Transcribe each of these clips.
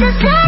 Just. sun.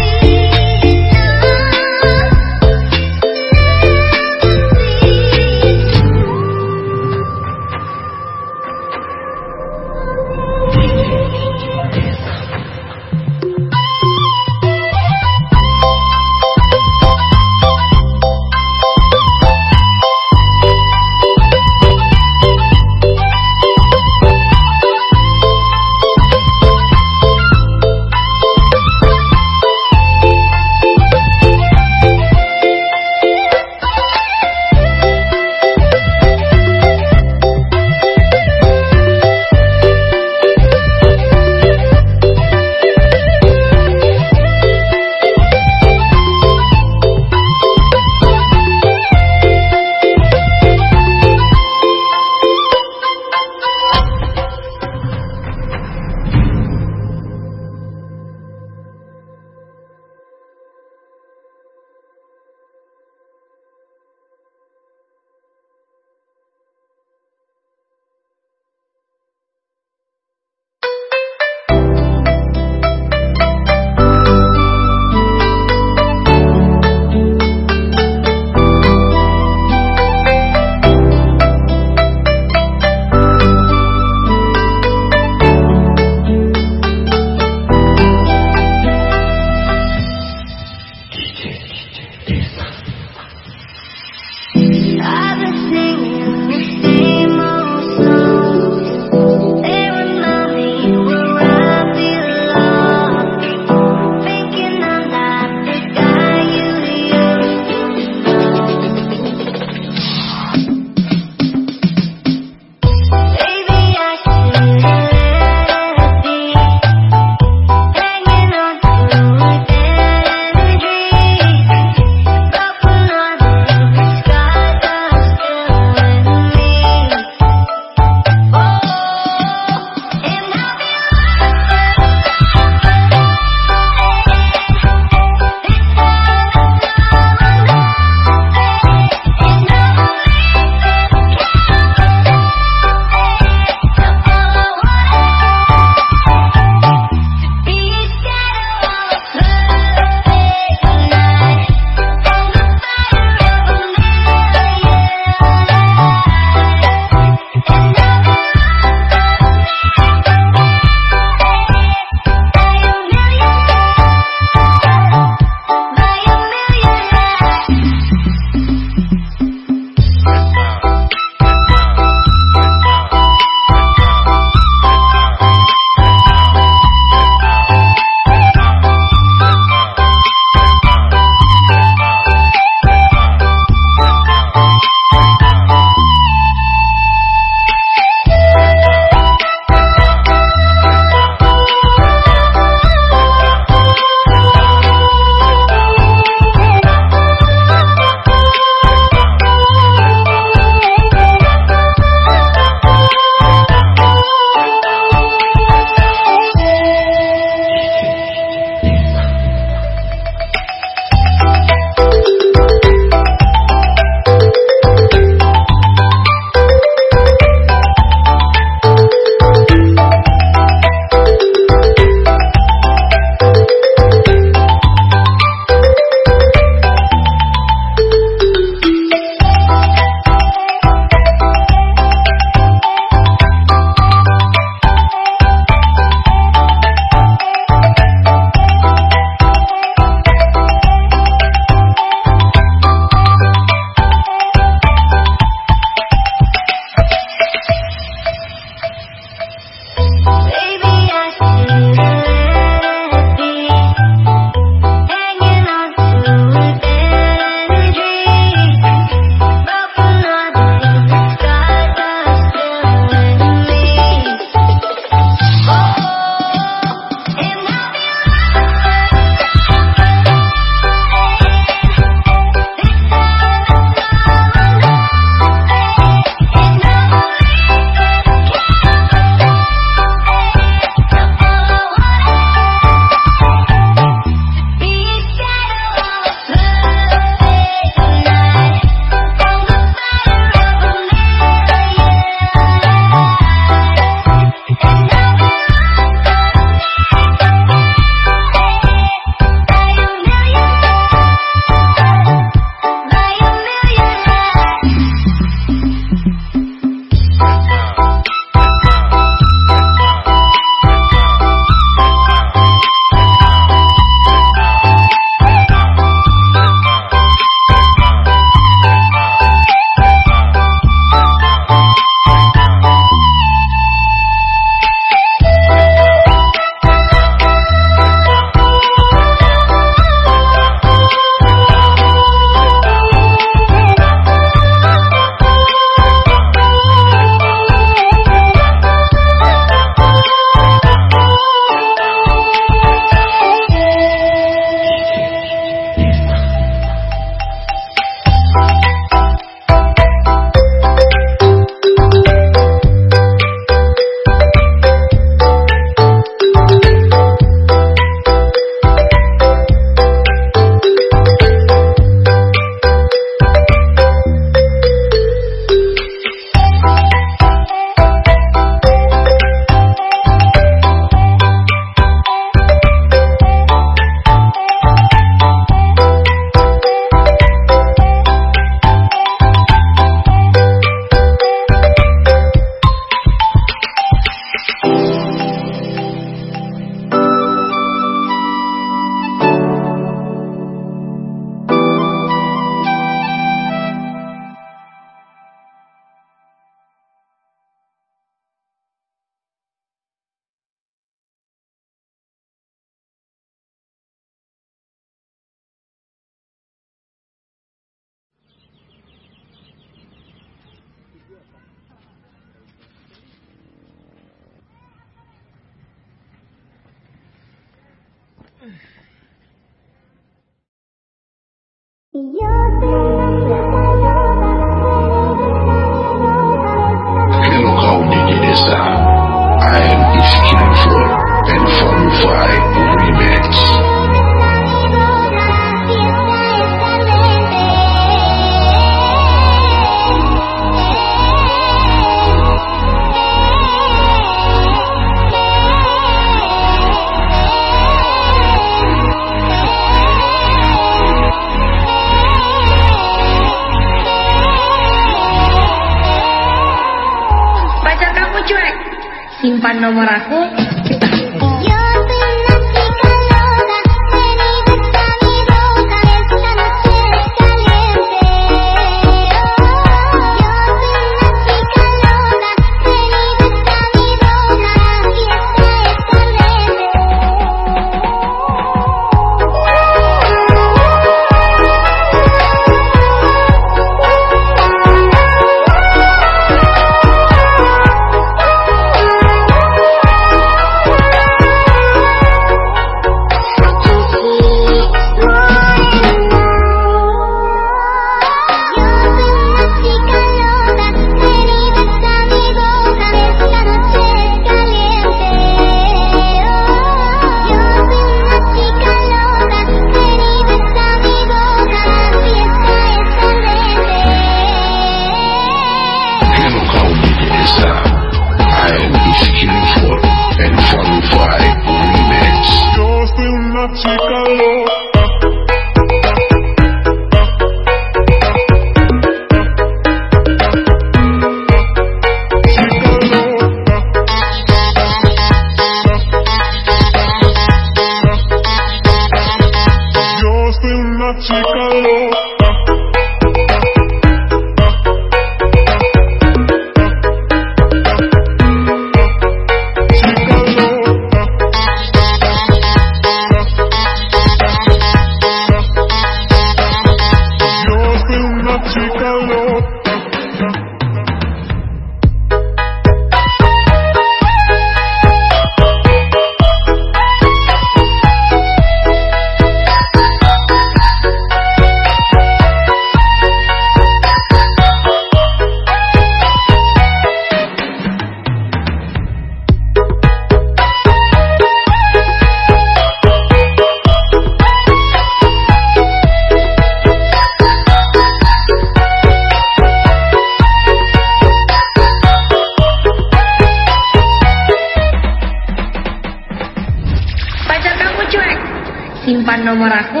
Morajó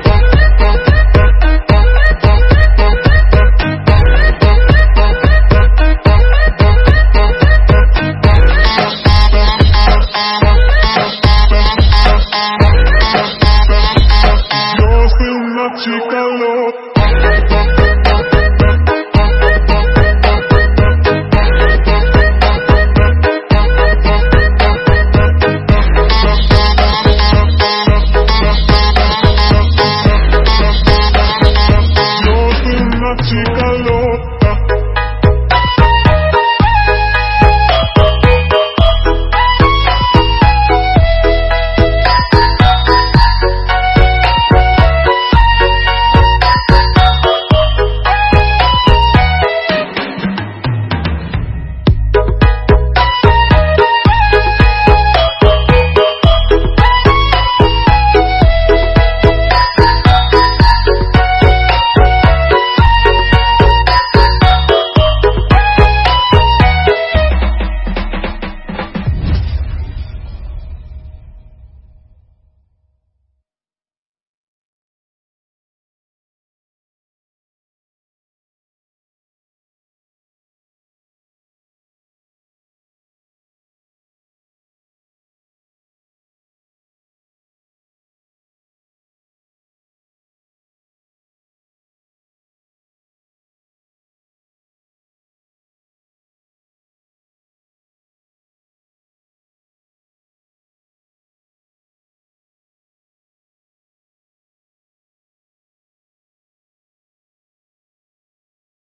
Bye.